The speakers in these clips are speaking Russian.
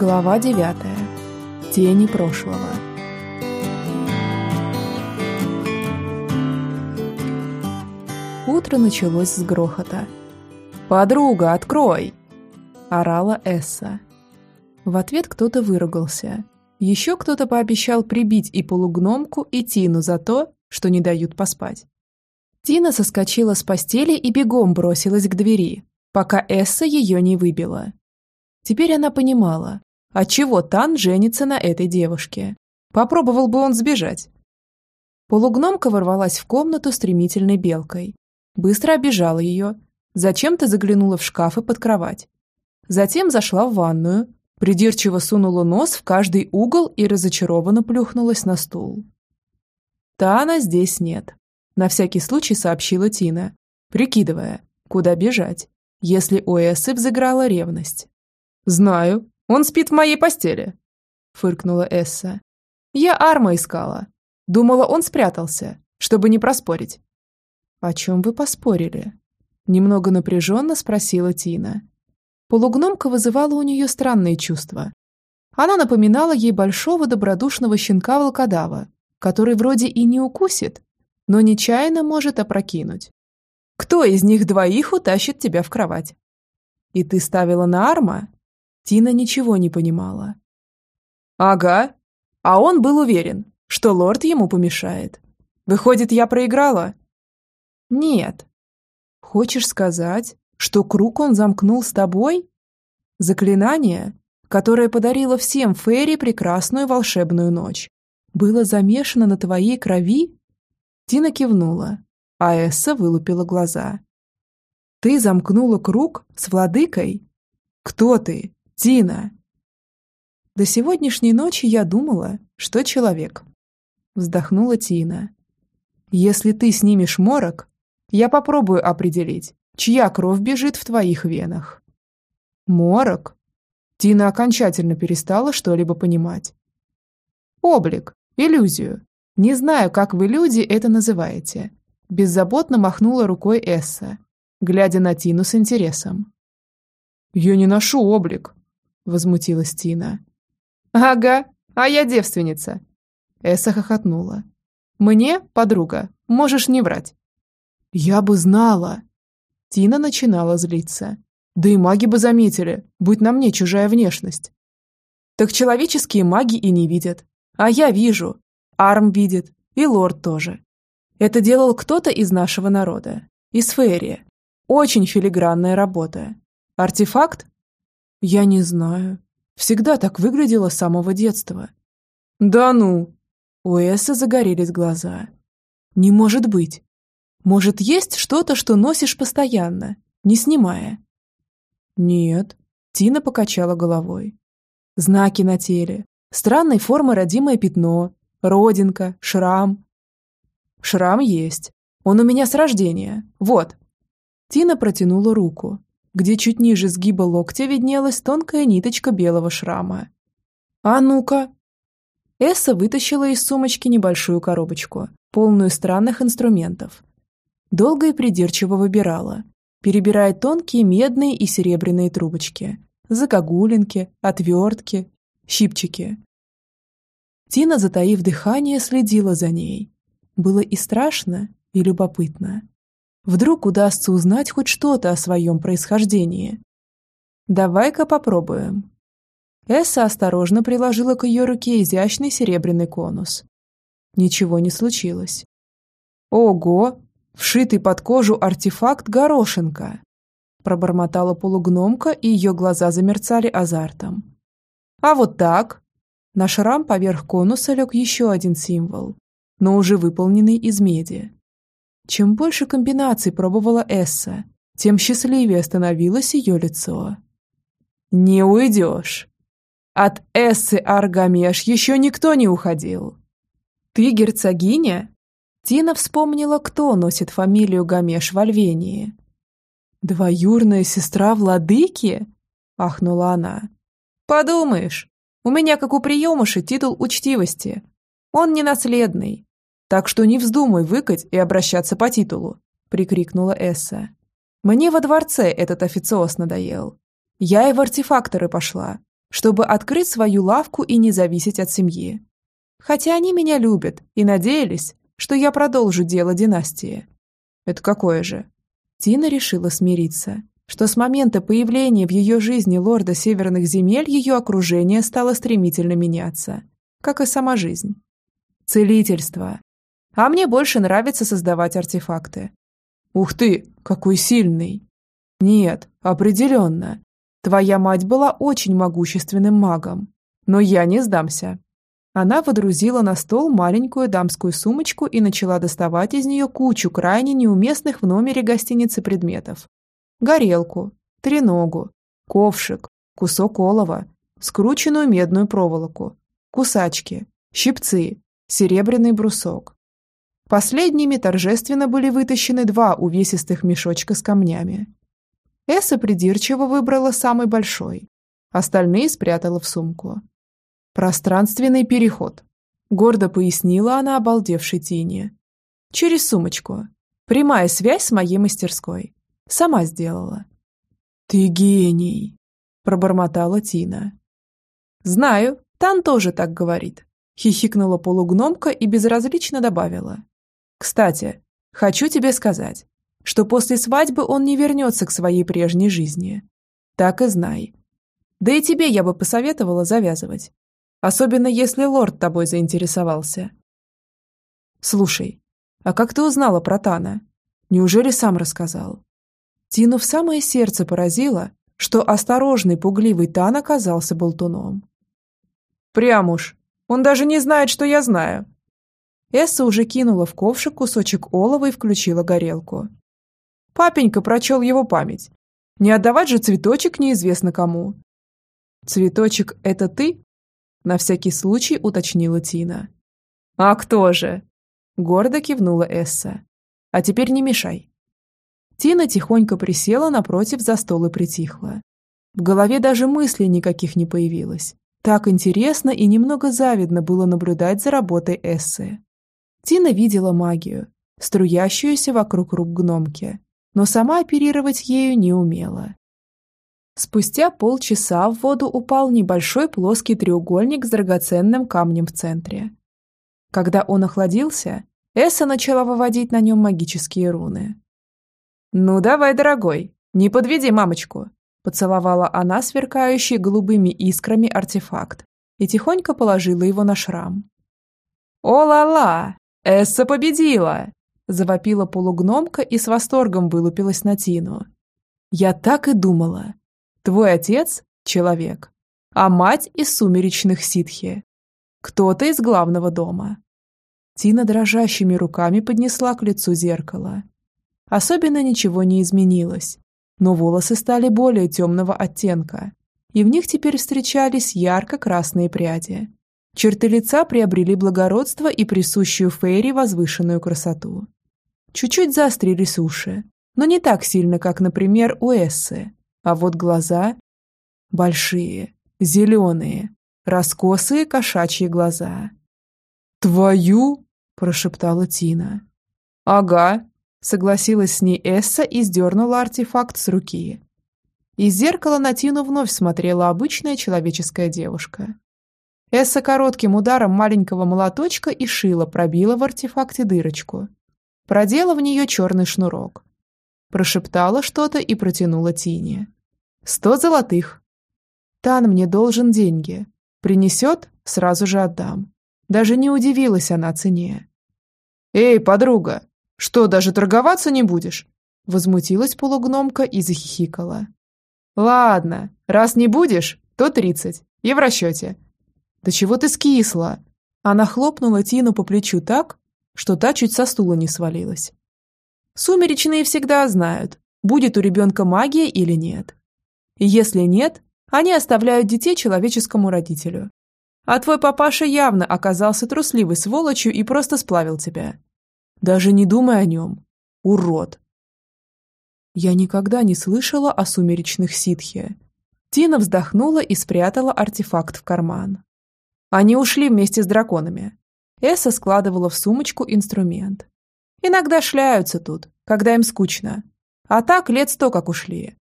Глава девятая. Тени прошлого. Утро началось с грохота. «Подруга, открой!» – орала Эсса. В ответ кто-то выругался. Еще кто-то пообещал прибить и полугномку, и Тину за то, что не дают поспать. Тина соскочила с постели и бегом бросилась к двери, пока Эсса ее не выбила. Теперь она понимала, отчего Тан женится на этой девушке. Попробовал бы он сбежать. Полугномка ворвалась в комнату стремительной белкой. Быстро обижала ее, зачем-то заглянула в шкаф и под кровать. Затем зашла в ванную, придирчиво сунула нос в каждый угол и разочарованно плюхнулась на стул. Тана здесь нет. На всякий случай сообщила Тина, прикидывая, куда бежать, если у Эссы взыграла ревность. «Знаю, он спит в моей постели», — фыркнула Эсса. «Я Арма искала. Думала, он спрятался, чтобы не проспорить». «О чем вы поспорили?» Немного напряженно спросила Тина. Полугномка вызывала у нее странные чувства. Она напоминала ей большого добродушного щенка-волкодава, который вроде и не укусит, но нечаянно может опрокинуть. Кто из них двоих утащит тебя в кровать? И ты ставила на Арма? Тина ничего не понимала. Ага. А он был уверен, что лорд ему помешает. Выходит, я проиграла? Нет. Хочешь сказать, что круг он замкнул с тобой? Заклинание, которое подарило всем Ферри прекрасную волшебную ночь, было замешано на твоей крови? Тина кивнула, а Эсса вылупила глаза. «Ты замкнула круг с владыкой? Кто ты? Тина!» «До сегодняшней ночи я думала, что человек», — вздохнула Тина. «Если ты снимешь морок, я попробую определить, чья кровь бежит в твоих венах». «Морок?» Тина окончательно перестала что-либо понимать. «Облик, иллюзию. Не знаю, как вы, люди, это называете». Беззаботно махнула рукой Эсса, глядя на Тину с интересом. «Я не ношу облик», — возмутилась Тина. «Ага, а я девственница», — Эсса хохотнула. «Мне, подруга, можешь не врать». «Я бы знала!» Тина начинала злиться. «Да и маги бы заметили, будь на мне чужая внешность». «Так человеческие маги и не видят. А я вижу. Арм видит. И лорд тоже. Это делал кто-то из нашего народа. Из Ферри. Очень филигранная работа. Артефакт? Я не знаю. Всегда так выглядело с самого детства. Да ну! У Эсса загорелись глаза. Не может быть. Может, есть что-то, что носишь постоянно, не снимая? Нет. Тина покачала головой. Знаки на теле. Странной формы родимое пятно. Родинка, шрам. Шрам есть. Он у меня с рождения. Вот. Тина протянула руку, где чуть ниже сгиба локтя виднелась тонкая ниточка белого шрама. «А ну-ка!» Эсса вытащила из сумочки небольшую коробочку, полную странных инструментов, Долго и придирчиво выбирала, перебирая тонкие медные и серебряные трубочки, загогулинки, отвертки, щипчики. Тина, затаив дыхание, следила за ней. Было и страшно, и любопытно. Вдруг удастся узнать хоть что-то о своем происхождении. «Давай-ка попробуем». Эсса осторожно приложила к ее руке изящный серебряный конус. Ничего не случилось. «Ого!» Вшитый под кожу артефакт горошинка. Пробормотала полугномка, и ее глаза замерцали азартом. А вот так. На шрам поверх конуса лег еще один символ, но уже выполненный из меди. Чем больше комбинаций пробовала Эсса, тем счастливее становилось ее лицо. «Не уйдешь!» От Эссы Аргамеш еще никто не уходил. «Ты герцогиня?» Тина вспомнила, кто носит фамилию Гамеш в Альвении. «Двоюрная сестра владыки?» – ахнула она. «Подумаешь, у меня, как у приемыши, титул учтивости. Он не наследный, так что не вздумай выкать и обращаться по титулу», – прикрикнула Эсса. «Мне во дворце этот официоз надоел. Я и в артефакторы пошла, чтобы открыть свою лавку и не зависеть от семьи. Хотя они меня любят и надеялись, что я продолжу дело династии. Это какое же? Тина решила смириться, что с момента появления в ее жизни лорда северных земель ее окружение стало стремительно меняться, как и сама жизнь. Целительство. А мне больше нравится создавать артефакты. Ух ты, какой сильный! Нет, определенно. Твоя мать была очень могущественным магом. Но я не сдамся. Она водрузила на стол маленькую дамскую сумочку и начала доставать из нее кучу крайне неуместных в номере гостиницы предметов. Горелку, треногу, ковшик, кусок олова, скрученную медную проволоку, кусачки, щипцы, серебряный брусок. Последними торжественно были вытащены два увесистых мешочка с камнями. Эсса придирчиво выбрала самый большой. Остальные спрятала в сумку. «Пространственный переход», — гордо пояснила она обалдевшей Тине. «Через сумочку. Прямая связь с моей мастерской. Сама сделала». «Ты гений», — пробормотала Тина. «Знаю, Тан тоже так говорит», — хихикнула полугномка и безразлично добавила. «Кстати, хочу тебе сказать, что после свадьбы он не вернется к своей прежней жизни. Так и знай. Да и тебе я бы посоветовала завязывать. Особенно если лорд тобой заинтересовался. Слушай, а как ты узнала про Тана? Неужели сам рассказал? Тину в самое сердце поразило, что осторожный, пугливый Тан оказался болтуном. Прям уж. Он даже не знает, что я знаю. Эсса уже кинула в ковшик кусочек олова и включила горелку. Папенька прочел его память. Не отдавать же цветочек неизвестно кому. «Цветочек — это ты?» На всякий случай уточнила Тина. «А кто же?» Гордо кивнула Эсса. «А теперь не мешай». Тина тихонько присела напротив за стол и притихла. В голове даже мыслей никаких не появилось. Так интересно и немного завидно было наблюдать за работой Эссы. Тина видела магию, струящуюся вокруг рук гномки, но сама оперировать ею не умела. Спустя полчаса в воду упал небольшой плоский треугольник с драгоценным камнем в центре. Когда он охладился, Эсса начала выводить на нем магические руны. «Ну давай, дорогой, не подведи мамочку!» Поцеловала она сверкающий голубыми искрами артефакт и тихонько положила его на шрам. «О-ла-ла! Эсса победила!» Завопила полугномка и с восторгом вылупилась на Тину. «Я так и думала!» Твой отец – человек, а мать из сумеречных ситхи. Кто-то из главного дома. Тина дрожащими руками поднесла к лицу зеркало. Особенно ничего не изменилось, но волосы стали более темного оттенка, и в них теперь встречались ярко-красные пряди. Черты лица приобрели благородство и присущую Фейри возвышенную красоту. Чуть-чуть заострились уши, но не так сильно, как, например, у Эссы. А вот глаза большие, зеленые, раскосые кошачьи глаза. «Твою?» – прошептала Тина. «Ага», – согласилась с ней Эсса и сдернула артефакт с руки. Из зеркала на Тину вновь смотрела обычная человеческая девушка. Эсса коротким ударом маленького молоточка и шила пробила в артефакте дырочку. Продела в нее черный шнурок. Прошептала что-то и протянула Тине. «Сто золотых». «Тан мне должен деньги. Принесет, сразу же отдам». Даже не удивилась она цене. «Эй, подруга, что, даже торговаться не будешь?» Возмутилась полугномка и захихикала. «Ладно, раз не будешь, то тридцать. И в расчете». «Да чего ты скисла?» Она хлопнула Тину по плечу так, что та чуть со стула не свалилась. Сумеречные всегда знают, будет у ребенка магия или нет. И если нет, они оставляют детей человеческому родителю. А твой папаша явно оказался трусливой сволочью и просто сплавил тебя. Даже не думай о нем. Урод. Я никогда не слышала о сумеречных ситхе. Тина вздохнула и спрятала артефакт в карман. Они ушли вместе с драконами. Эсса складывала в сумочку инструмент. Иногда шляются тут, когда им скучно. А так лет сто как ушли.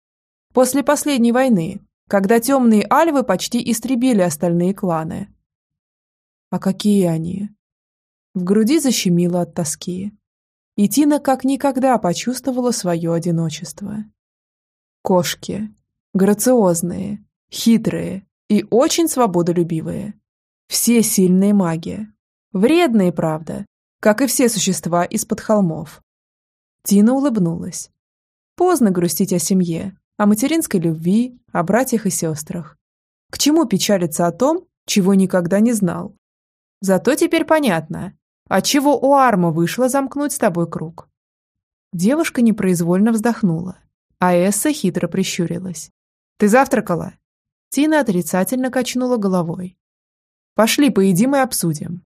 После последней войны, когда темные альвы почти истребили остальные кланы. А какие они? В груди защемило от тоски. И Тина как никогда почувствовала свое одиночество. Кошки. Грациозные, хитрые и очень свободолюбивые. Все сильные маги. Вредные, правда, как и все существа из-под холмов. Тина улыбнулась. Поздно грустить о семье, о материнской любви, о братьях и сестрах. К чему печалиться о том, чего никогда не знал? Зато теперь понятно, отчего у Арма вышло замкнуть с тобой круг. Девушка непроизвольно вздохнула, а Эсса хитро прищурилась. «Ты завтракала?» Тина отрицательно качнула головой. «Пошли, поедим и обсудим».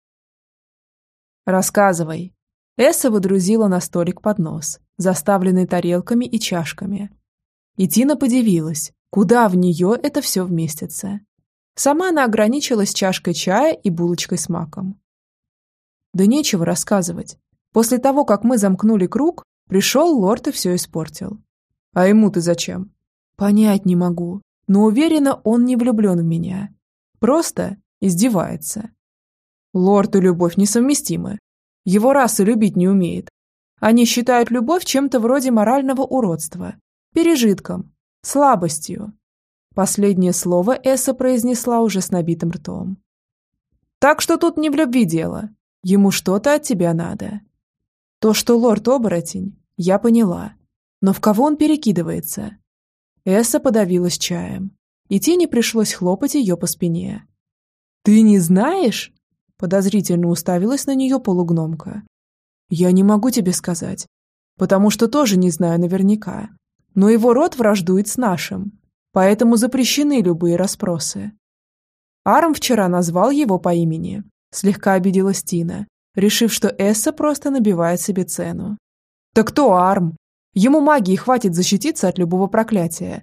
«Рассказывай». Эсса выдрузила на столик поднос, заставленный тарелками и чашками. И Тина подивилась, куда в нее это все вместится. Сама она ограничилась чашкой чая и булочкой с маком. Да нечего рассказывать. После того, как мы замкнули круг, пришел лорд и все испортил. А ему ты зачем? Понять не могу, но уверена, он не влюблен в меня. Просто издевается. Лорд и любовь несовместимы. Его раса любить не умеет. Они считают любовь чем-то вроде морального уродства, пережитком, слабостью. Последнее слово Эсса произнесла уже с набитым ртом. Так что тут не в любви дело. Ему что-то от тебя надо. То, что лорд-оборотень, я поняла. Но в кого он перекидывается? Эсса подавилась чаем, и Тине пришлось хлопать ее по спине. «Ты не знаешь?» Подозрительно уставилась на нее полугномка. «Я не могу тебе сказать, потому что тоже не знаю наверняка. Но его род враждует с нашим, поэтому запрещены любые расспросы». Арм вчера назвал его по имени, Слегка обиделась Тина, решив, что Эсса просто набивает себе цену. «Так кто Арм? Ему магии хватит защититься от любого проклятия.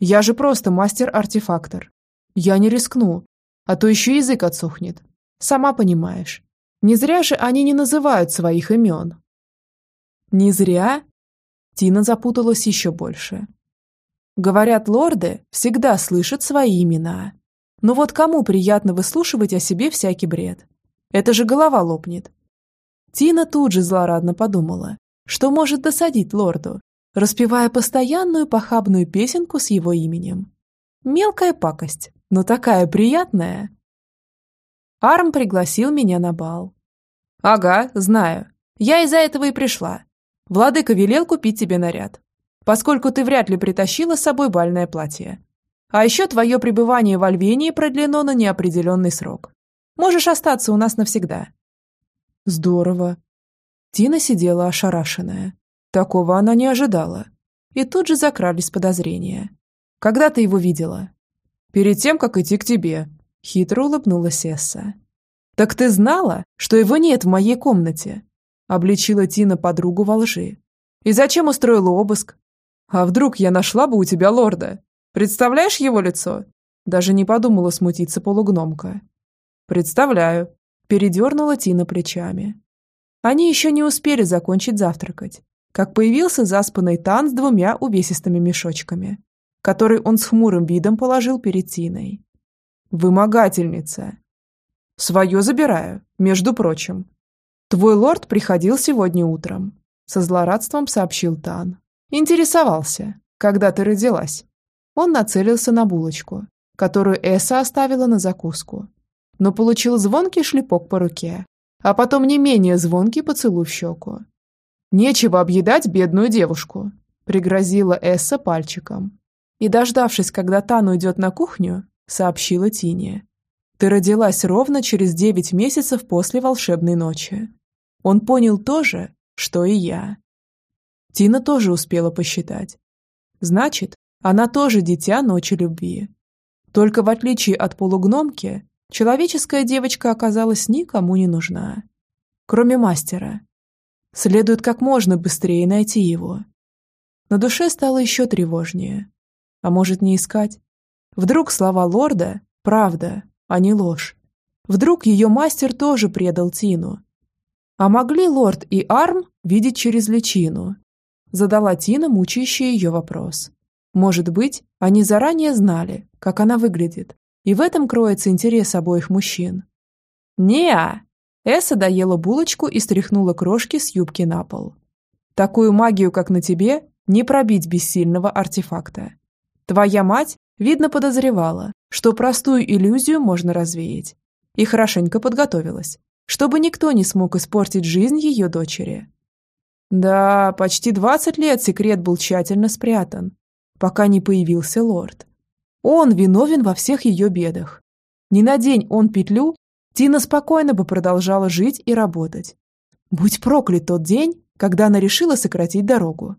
Я же просто мастер-артефактор. Я не рискну, а то еще язык отсохнет. Сама понимаешь. Не зря же они не называют своих имен». «Не зря?» Тина запуталась еще больше. Говорят, лорды всегда слышат свои имена. Но вот кому приятно выслушивать о себе всякий бред? Это же голова лопнет. Тина тут же злорадно подумала, что может досадить лорду, распевая постоянную похабную песенку с его именем. Мелкая пакость, но такая приятная. Арм пригласил меня на бал. «Ага, знаю. Я из-за этого и пришла. Владыка велел купить тебе наряд, поскольку ты вряд ли притащила с собой бальное платье. А еще твое пребывание в Альвении продлено на неопределенный срок. Можешь остаться у нас навсегда». «Здорово». Тина сидела ошарашенная. Такого она не ожидала. И тут же закрались подозрения. «Когда ты его видела?» «Перед тем, как идти к тебе», — хитро улыбнулась Эсса. «Так ты знала, что его нет в моей комнате?» — обличила Тина подругу во лжи. «И зачем устроила обыск? А вдруг я нашла бы у тебя лорда?» Представляешь его лицо?» Даже не подумала смутиться полугномка. «Представляю», – передернула Тина плечами. Они еще не успели закончить завтракать, как появился заспанный Тан с двумя увесистыми мешочками, который он с хмурым видом положил перед Тиной. «Вымогательница!» «Свое забираю, между прочим. Твой лорд приходил сегодня утром», – со злорадством сообщил Тан. «Интересовался, когда ты родилась». Он нацелился на булочку, которую Эса оставила на закуску, но получил звонкий шлепок по руке, а потом не менее звонкий поцелуй в щеку. «Нечего объедать бедную девушку», – пригрозила Эсса пальчиком. И, дождавшись, когда Тан уйдет на кухню, сообщила Тине. «Ты родилась ровно через девять месяцев после волшебной ночи». Он понял то же, что и я. Тина тоже успела посчитать. Значит, она тоже дитя ночи любви. Только в отличие от полугномки, человеческая девочка оказалась никому не нужна. Кроме мастера. Следует как можно быстрее найти его. На душе стало еще тревожнее. А может, не искать? Вдруг слова лорда – правда, а не ложь. Вдруг ее мастер тоже предал Тину. А могли лорд и Арм видеть через личину? Задала Тина мучающий ее вопрос. Может быть, они заранее знали, как она выглядит, и в этом кроется интерес обоих мужчин. «Не-а!» Эсса доела булочку и стряхнула крошки с юбки на пол. «Такую магию, как на тебе, не пробить без сильного артефакта. Твоя мать, видно, подозревала, что простую иллюзию можно развеять, и хорошенько подготовилась, чтобы никто не смог испортить жизнь ее дочери. Да, почти 20 лет секрет был тщательно спрятан, пока не появился лорд. Он виновен во всех ее бедах. Не надень он петлю, Тина спокойно бы продолжала жить и работать. Будь проклят тот день, когда она решила сократить дорогу.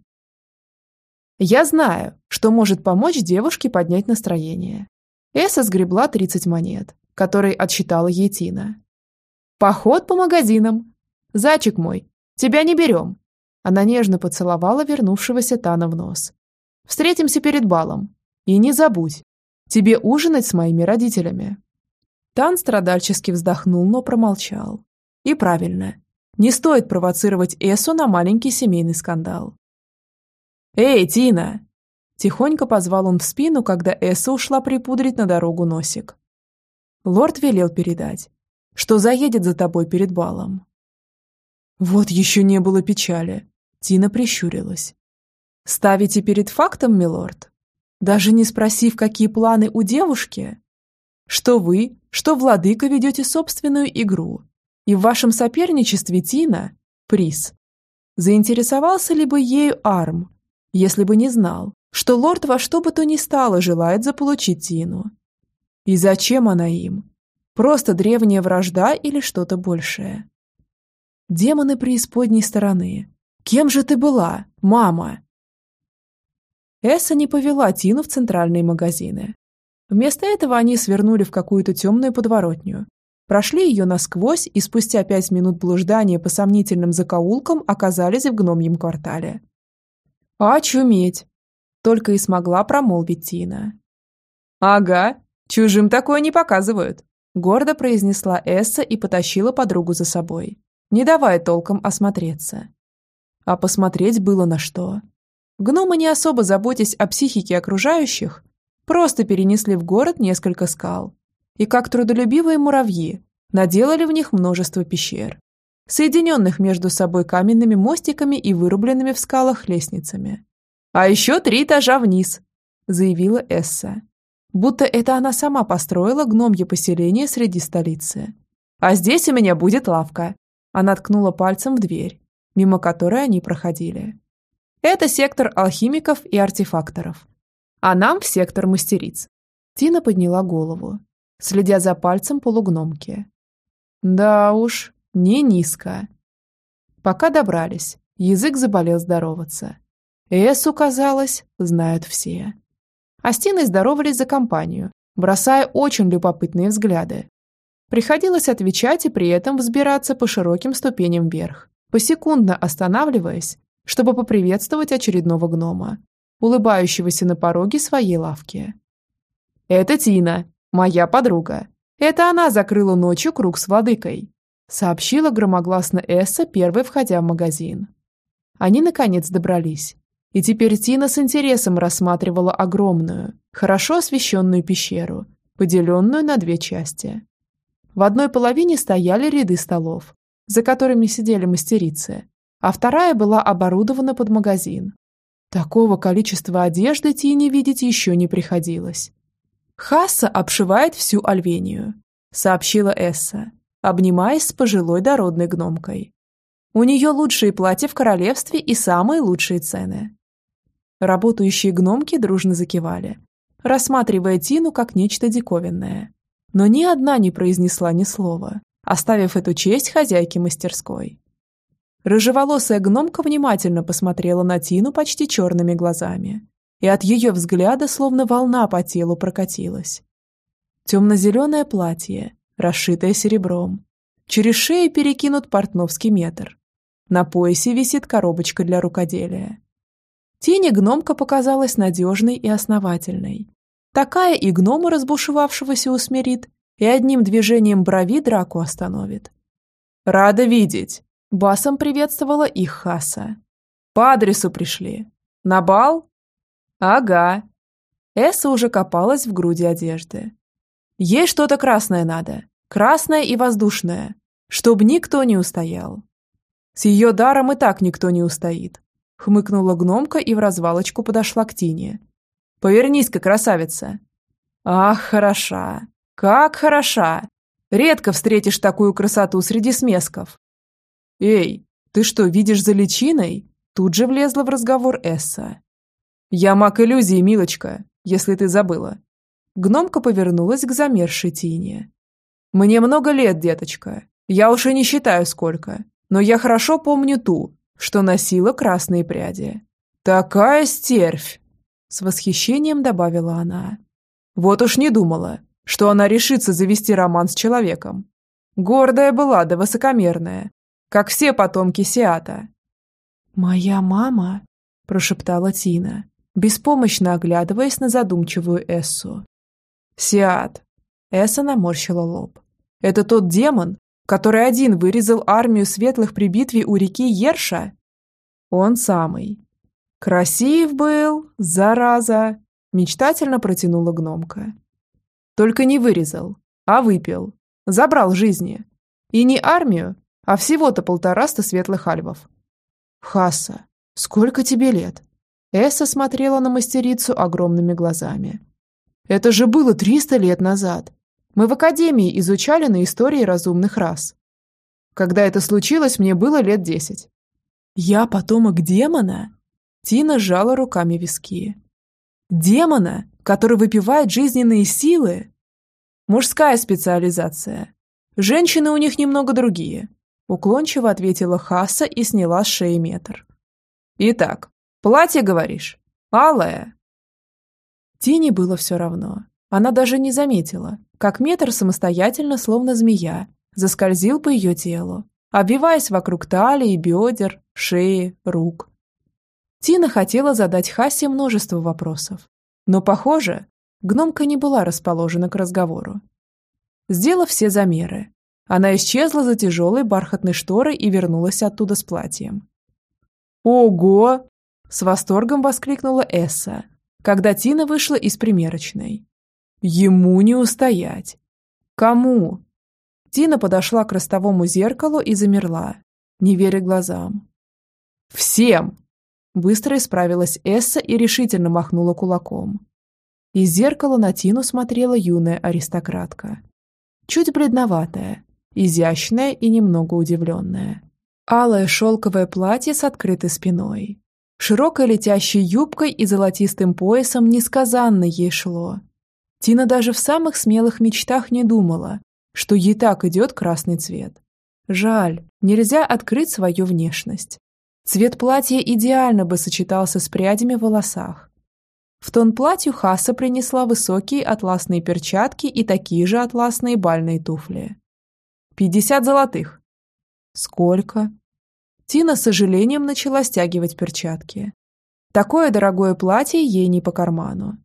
Я знаю, что может помочь девушке поднять настроение. Эса сгребла 30 монет, которые отсчитала ей Тина. «Поход по магазинам. Зайчик мой, тебя не берем». Она нежно поцеловала вернувшегося Тана в нос. «Встретимся перед балом. И не забудь, тебе ужинать с моими родителями». Тан страдальчески вздохнул, но промолчал. И правильно. Не стоит провоцировать Эсу на маленький семейный скандал. «Эй, Тина!» Тихонько позвал он в спину, когда Эса ушла припудрить на дорогу носик. Лорд велел передать, что заедет за тобой перед балом. Вот еще не было печали. Тина прищурилась. «Ставите перед фактом, милорд? Даже не спросив, какие планы у девушки?» что вы, что владыка ведете собственную игру, и в вашем соперничестве Тина – приз. Заинтересовался ли бы ею Арм, если бы не знал, что лорд во что бы то ни стало желает заполучить Тину? И зачем она им? Просто древняя вражда или что-то большее? Демоны преисподней стороны. Кем же ты была, мама? Эсса не повела Тину в центральные магазины, Вместо этого они свернули в какую-то темную подворотню, прошли ее насквозь и спустя пять минут блуждания по сомнительным закоулкам оказались в гномьем квартале. «Очуметь!» – только и смогла промолвить Тина. «Ага, чужим такое не показывают», – гордо произнесла Эсса и потащила подругу за собой, не давая толком осмотреться. А посмотреть было на что. Гномы, не особо заботясь о психике окружающих, Просто перенесли в город несколько скал. И как трудолюбивые муравьи, наделали в них множество пещер, соединенных между собой каменными мостиками и вырубленными в скалах лестницами. «А еще три этажа вниз», – заявила Эсса. Будто это она сама построила гномье поселение среди столицы. «А здесь у меня будет лавка». Она ткнула пальцем в дверь, мимо которой они проходили. Это сектор алхимиков и артефакторов а нам в сектор мастериц. Тина подняла голову, следя за пальцем полугномки. Да уж, не низко. Пока добрались, язык заболел здороваться. Эсу, казалось, знают все. А с Тиной здоровались за компанию, бросая очень любопытные взгляды. Приходилось отвечать и при этом взбираться по широким ступеням вверх, посекундно останавливаясь, чтобы поприветствовать очередного гнома, улыбающегося на пороге своей лавки. «Это Тина, моя подруга. Это она закрыла ночью круг с владыкой», сообщила громогласно Эсса, первой входя в магазин. Они, наконец, добрались. И теперь Тина с интересом рассматривала огромную, хорошо освещенную пещеру, поделенную на две части. В одной половине стояли ряды столов, за которыми сидели мастерицы, а вторая была оборудована под магазин, Такого количества одежды Тине видеть еще не приходилось. «Хасса обшивает всю Альвению», — сообщила Эсса, обнимаясь с пожилой дородной гномкой. «У нее лучшие платья в королевстве и самые лучшие цены». Работающие гномки дружно закивали, рассматривая Тину как нечто диковинное. Но ни одна не произнесла ни слова, оставив эту честь хозяйке мастерской. Рыжеволосая гномка внимательно посмотрела на Тину почти черными глазами, и от ее взгляда словно волна по телу прокатилась. Темно-зеленое платье, расшитое серебром. Через шею перекинут портновский метр. На поясе висит коробочка для рукоделия. Тине гномка показалась надежной и основательной. Такая и гнома разбушевавшегося усмирит, и одним движением брови драку остановит. «Рада видеть!» Басом приветствовала их Хаса. «По адресу пришли. На бал?» Ага. Эсса уже копалась в груди одежды. Ей что-то красное надо. Красное и воздушное. Чтоб никто не устоял. С ее даром и так никто не устоит. Хмыкнула гномка и в развалочку подошла к Тине. «Повернись-ка, красавица!» «Ах, хороша! Как хороша! Редко встретишь такую красоту среди смесков!» «Эй, ты что, видишь за личиной?» Тут же влезла в разговор Эсса. «Я маг иллюзии, милочка, если ты забыла». Гномка повернулась к замерзшей Тине. «Мне много лет, деточка. Я уж и не считаю сколько. Но я хорошо помню ту, что носила красные пряди. Такая стервь!» С восхищением добавила она. «Вот уж не думала, что она решится завести роман с человеком. Гордая была да высокомерная, как все потомки Сиата. «Моя мама?» – прошептала Тина, беспомощно оглядываясь на задумчивую Эссу. «Сиат!» – Эсса наморщила лоб. «Это тот демон, который один вырезал армию светлых при битве у реки Ерша?» «Он самый». «Красив был, зараза!» – мечтательно протянула гномка. «Только не вырезал, а выпил. Забрал жизни. И не армию, а всего-то полтораста светлых альвов. «Хаса, сколько тебе лет?» Эсса смотрела на мастерицу огромными глазами. «Это же было триста лет назад. Мы в академии изучали на истории разумных рас. Когда это случилось, мне было лет десять». «Я потомок демона?» Тина сжала руками виски. «Демона, который выпивает жизненные силы?» «Мужская специализация. Женщины у них немного другие. Уклончиво ответила Хасса и сняла с шеи метр. «Итак, платье, говоришь? Алое?» Тине было все равно. Она даже не заметила, как метр самостоятельно, словно змея, заскользил по ее телу, обвиваясь вокруг талии, бедер, шеи, рук. Тина хотела задать Хассе множество вопросов, но, похоже, гномка не была расположена к разговору. Сделав все замеры, она исчезла за тяжелой бархатной шторой и вернулась оттуда с платьем. «Ого!» – с восторгом воскликнула Эсса, когда Тина вышла из примерочной. «Ему не устоять!» «Кому?» Тина подошла к ростовому зеркалу и замерла, не веря глазам. «Всем!» Быстро исправилась Эсса и решительно махнула кулаком. Из зеркала на Тину смотрела юная аристократка. Чуть бледноватая, изящная и немного удивленная. Алое шелковое платье с открытой спиной. Широкой летящей юбкой и золотистым поясом несказанно ей шло. Тина даже в самых смелых мечтах не думала, что ей так идет красный цвет. Жаль, нельзя открыть свою внешность. Цвет платья идеально бы сочетался с прядями в волосах. В тон платью Хаса принесла высокие атласные перчатки и такие же атласные бальные туфли. «Пятьдесят золотых». «Сколько?» Тина с сожалением начала стягивать перчатки. Такое дорогое платье ей не по карману.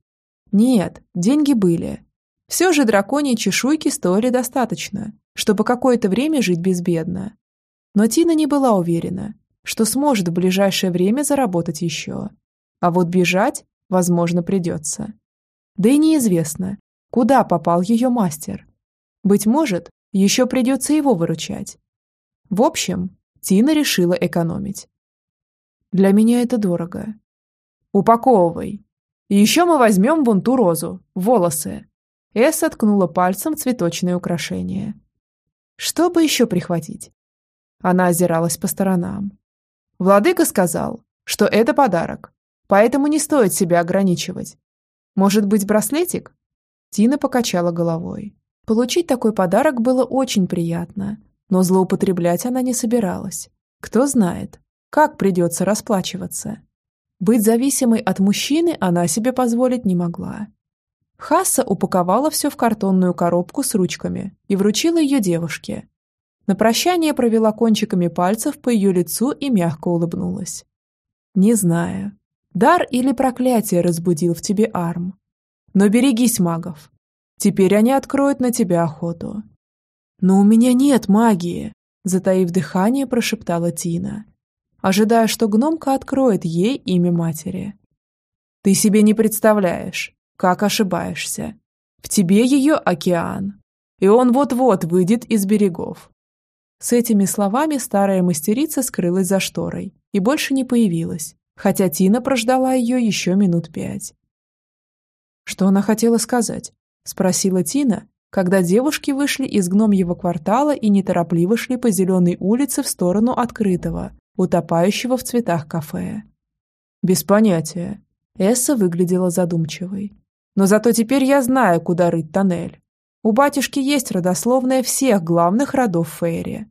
Нет, деньги были. Все же драконьей чешуйки стоили достаточно, чтобы какое-то время жить безбедно. Но Тина не была уверена, что сможет в ближайшее время заработать еще. А вот бежать, возможно, придется. Да и неизвестно, куда попал ее мастер. Быть может, еще придется его выручать. В общем, Тина решила экономить. Для меня это дорого. Упаковывай. И еще мы возьмем вон ту розу, волосы. Эсса ткнула пальцем цветочное украшение. Что бы еще прихватить? Она озиралась по сторонам. Владыка сказал, что это подарок, поэтому не стоит себя ограничивать. Может быть, браслетик? Тина покачала головой. Получить такой подарок было очень приятно, но злоупотреблять она не собиралась. Кто знает, как придется расплачиваться. Быть зависимой от мужчины она себе позволить не могла. Хасса упаковала все в картонную коробку с ручками и вручила ее девушке. На прощание провела кончиками пальцев по ее лицу и мягко улыбнулась. «Не знаю, дар или проклятие разбудил в тебе Арм. Но берегись магов. Теперь они откроют на тебя охоту». «Но у меня нет магии», – затаив дыхание, прошептала Тина, ожидая, что гномка откроет ей имя матери. Ты себе не представляешь, как ошибаешься. В тебе ее океан, и он вот-вот выйдет из берегов. С этими словами старая мастерица скрылась за шторой и больше не появилась, хотя Тина прождала ее еще минут пять. «Что она хотела сказать?» – спросила Тина, когда девушки вышли из гномьего квартала и неторопливо шли по зеленой улице в сторону открытого, утопающего в цветах кафе. «Без понятия». Эсса выглядела задумчивой. «Но зато теперь я знаю, куда рыть тоннель. У батюшки есть родословная всех главных родов Фейри.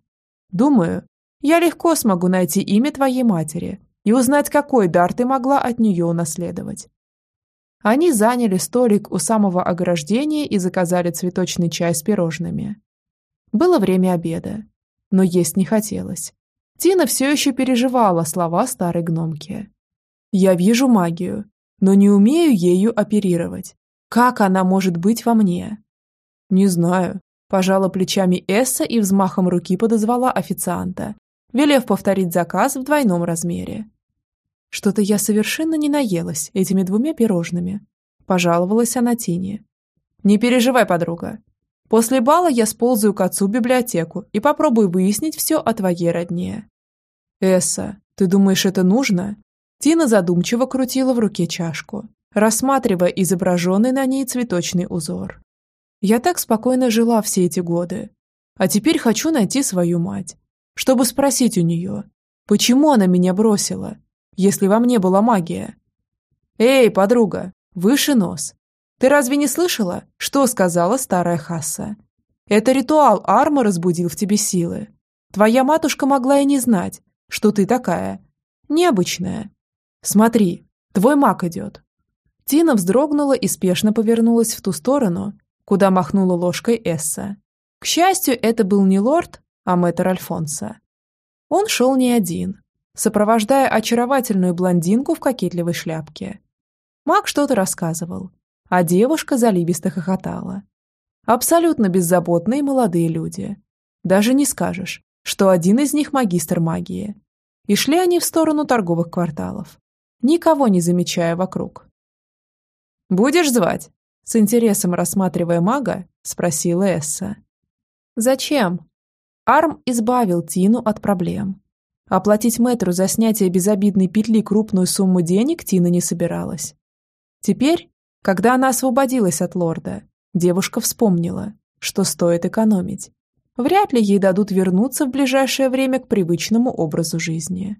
Думаю, я легко смогу найти имя твоей матери и узнать, какой дар ты могла от нее унаследовать. Они заняли столик у самого ограждения и заказали цветочный чай с пирожными. Было время обеда, но есть не хотелось. Тина все еще переживала слова старой гномки. «Я вижу магию, но не умею ею оперировать. Как она может быть во мне?» «Не знаю», – пожала плечами Эсса и взмахом руки подозвала официанта, велев повторить заказ в двойном размере. Что-то я совершенно не наелась этими двумя пирожными. Пожаловалась она Тине. Не переживай, подруга. После бала я сползаю к отцу в библиотеку и попробую выяснить все о твоей родне. Эсса, ты думаешь, это нужно? Тина задумчиво крутила в руке чашку, рассматривая изображенный на ней цветочный узор. Я так спокойно жила все эти годы. А теперь хочу найти свою мать, чтобы спросить у нее, почему она меня бросила если во мне была магия? Эй, подруга, выше нос. Ты разве не слышала, что сказала старая Хасса? Это ритуал Арма разбудил в тебе силы. Твоя матушка могла и не знать, что ты такая. Необычная. Смотри, твой маг идет. Тина вздрогнула и спешно повернулась в ту сторону, куда махнула ложкой Эсса. К счастью, это был не лорд, а мэтр Альфонса. Он шел не один, сопровождая очаровательную блондинку в кокетливой шляпке. Маг что-то рассказывал, а девушка заливисто хохотала. Абсолютно беззаботные молодые люди. Даже не скажешь, что один из них магистр магии. И шли они в сторону торговых кварталов, никого не замечая вокруг. «Будешь звать?» С интересом рассматривая мага, спросила Эсса. «Зачем?» Арм избавил Тину от проблем. Оплатить мэтру за снятие безобидной петли крупную сумму денег Тина не собиралась. Теперь, когда она освободилась от лорда, девушка вспомнила, что стоит экономить. Вряд ли ей дадут вернуться в ближайшее время к привычному образу жизни.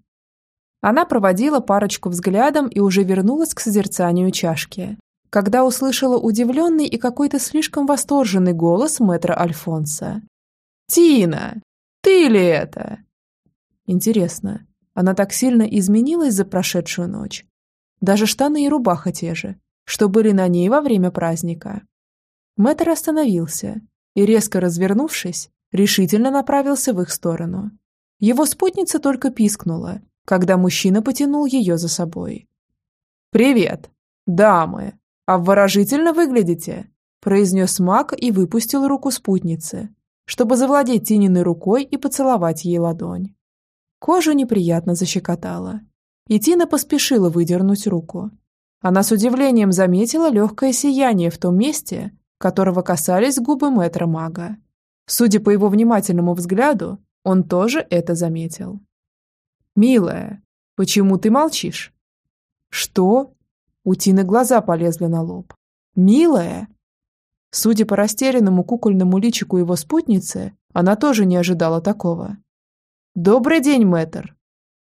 Она проводила парочку взглядом и уже вернулась к созерцанию чашки, когда услышала удивленный и какой-то слишком восторженный голос мэтра Альфонса. «Тина, ты ли это?» Интересно, она так сильно изменилась за прошедшую ночь? Даже штаны и рубаха те же, что были на ней во время праздника. Мэтр остановился и, резко развернувшись, решительно направился в их сторону. Его спутница только пискнула, когда мужчина потянул ее за собой. «Привет, дамы! Обворожительно выглядите!» произнес маг и выпустил руку спутницы, чтобы завладеть Тининой рукой и поцеловать ей ладонь. Кожу неприятно защекотала. И Тина поспешила выдернуть руку. Она с удивлением заметила легкое сияние в том месте, которого касались губы мэтра мага. Судя по его внимательному взгляду, он тоже это заметил. «Милая, почему ты молчишь?» «Что?» У Тины глаза полезли на лоб. «Милая?» Судя по растерянному кукольному личику его спутницы, она тоже не ожидала такого. «Добрый день, мэтр!»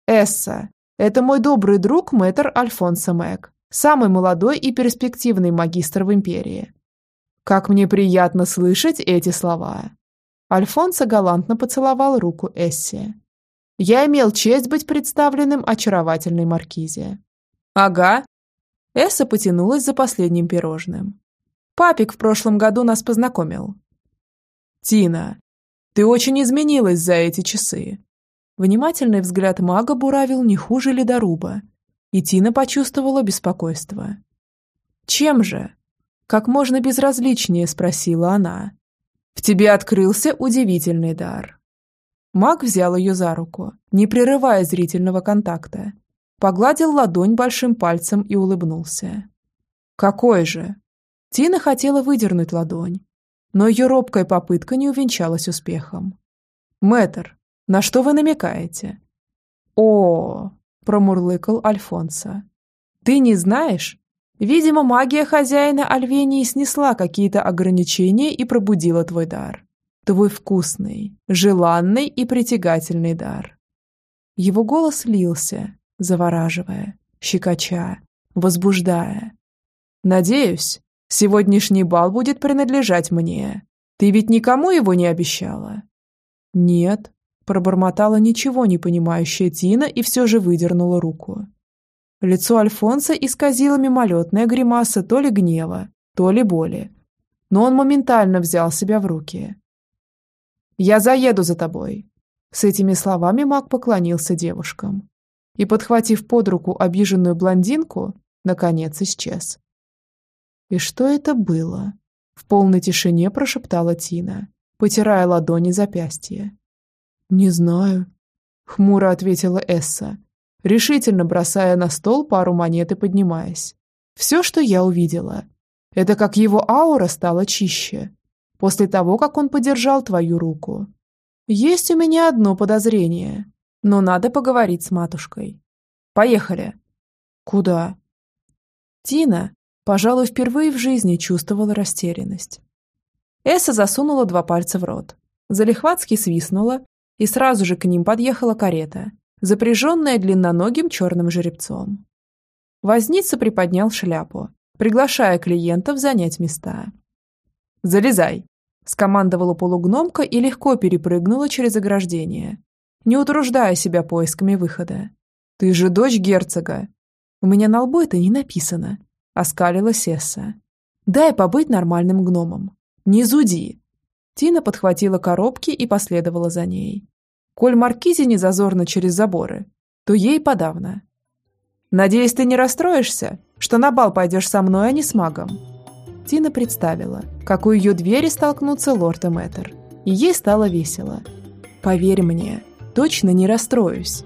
«Эсса, это мой добрый друг мэтр Альфонсо Мэг, самый молодой и перспективный магистр в Империи. Как мне приятно слышать эти слова!» Альфонсо галантно поцеловал руку Эссе. «Я имел честь быть представленным очаровательной маркизе». «Ага». Эсса потянулась за последним пирожным. «Папик в прошлом году нас познакомил». «Тина, ты очень изменилась за эти часы. Внимательный взгляд мага буравил не хуже ледоруба, и Тина почувствовала беспокойство. «Чем же?» Как можно безразличнее спросила она. «В тебе открылся удивительный дар». Маг взял ее за руку, не прерывая зрительного контакта. погладил ладонь большим пальцем и улыбнулся. «Какой же?» Тина хотела выдернуть ладонь, но ее робкая попытка не увенчалась успехом. «Мэтр, на что вы намекаете?» «О, — промурлыкал Альфонсо. «Ты не знаешь? Видимо, магия хозяина Альвении снесла какие-то ограничения и пробудила твой дар. Твой вкусный, желанный и притягательный дар». Его голос лился, завораживая, щекоча, возбуждая. «Надеюсь, сегодняшний бал будет принадлежать мне. Ты ведь никому его не обещала?» «Нет», Пробормотала ничего не понимающая Тина и все же выдернула руку. Лицо Альфонса исказило мимолетная гримаса то ли гнева, то ли боли. Но он моментально взял себя в руки. «Я заеду за тобой!» С этими словами маг поклонился девушкам. И, подхватив под руку обиженную блондинку, наконец исчез. «И что это было?» В полной тишине прошептала Тина, потирая ладони запястья. «Не знаю», — хмуро ответила Эсса, решительно бросая на стол пару монет и поднимаясь. «Все, что я увидела, это как его аура стала чище, после того, как он подержал твою руку. Есть у меня одно подозрение, но надо поговорить с матушкой. Поехали». «Куда?» Тина, пожалуй, впервые в жизни чувствовала растерянность. Эсса засунула два пальца в рот. Залихватски свистнула и сразу же к ним подъехала карета, запряженная длинноногим черным жеребцом. Возница приподнял шляпу, приглашая клиентов занять места. «Залезай!» – скомандовала полугномка и легко перепрыгнула через ограждение, не утруждая себя поисками выхода. «Ты же дочь герцога!» «У меня на лбу это не написано», – оскалила Сесса. «Дай побыть нормальным гномом. Не зуди!» Тина подхватила коробки и последовала за ней. Коль Маркизе не зазорно через заборы, то ей подавно. «Надеюсь, ты не расстроишься, что на бал пойдешь со мной, а не с магом?» Тина представила, как у ее двери столкнутся лорд и и ей стало весело. «Поверь мне, точно не расстроюсь».